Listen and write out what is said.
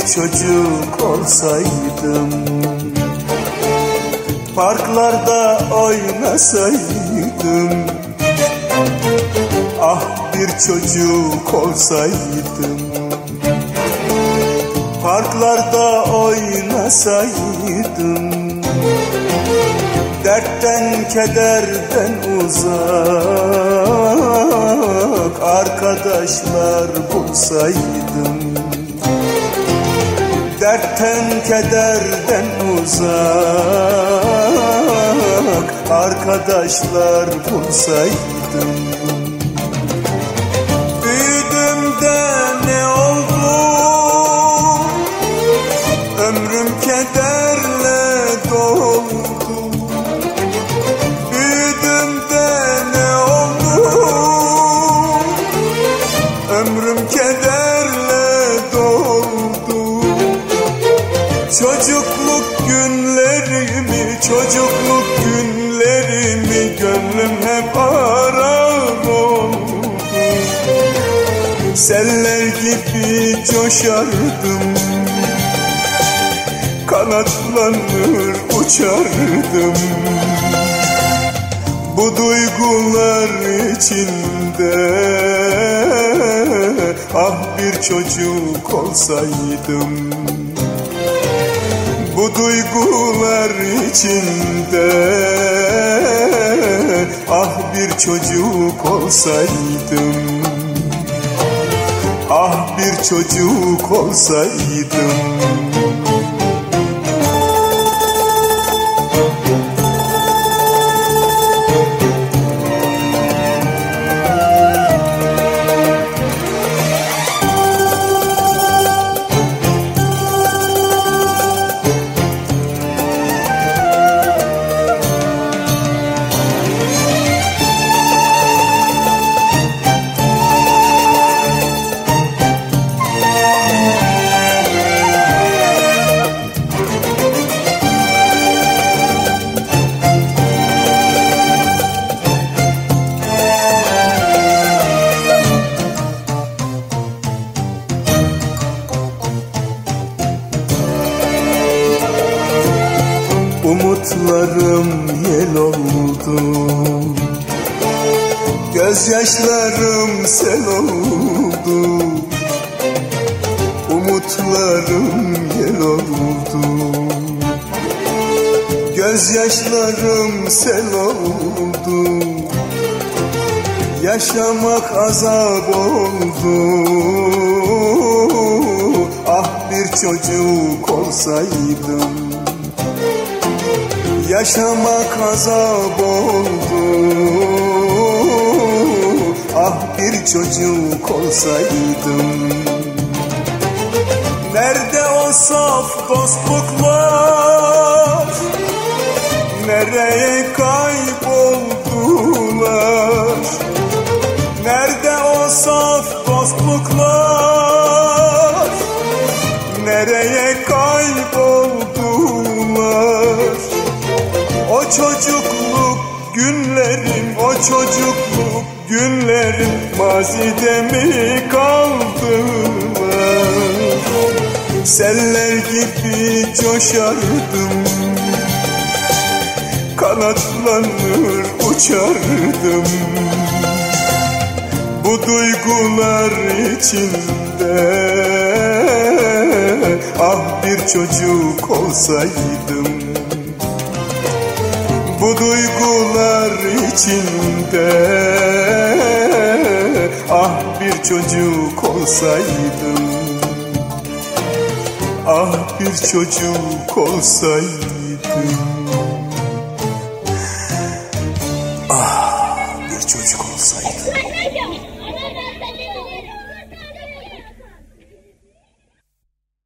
bir çocuk olsaydım Parklarda oynasaydım Ah bir çocuk olsaydım Parklarda oynasaydım Dertten kederden uzak Arkadaşlar bulsaydım Dertten kederden uzak Arkadaşlar bulsaydım çocukluk günlerimi Gönlüm hep arar oldu Seller gibi coşardım. Kanatlanır uçardım. Bu duygular içinde Ah bir çocuk olsaydım bu duygular içinde. Ah bir çocuk olsaydım. Ah bir çocuk olsaydım Umutlarım yel oldu. Gözyaşlarım sel oldu. Umutlarım yel oldu. Gözyaşlarım sel oldu. Yaşamak azap oldu. Ah bir çocuk olsaydım Yaşamak azap oldu. Ah bir çocuk olsaydım. Nerede o saf dostluklar? Nereye kayboldular? Nerede o saf dostluklar O çocukluk günlerim O çocukluk günlerim Mazide mi kaldılar Seller gibi coşardım Kanatlanır uçardım. Bu duygular içinde Ah bir çocuk olsaydım Bu duygular içinde Ah bir çocuk olsaydım. Ah bir çocuk olsaydım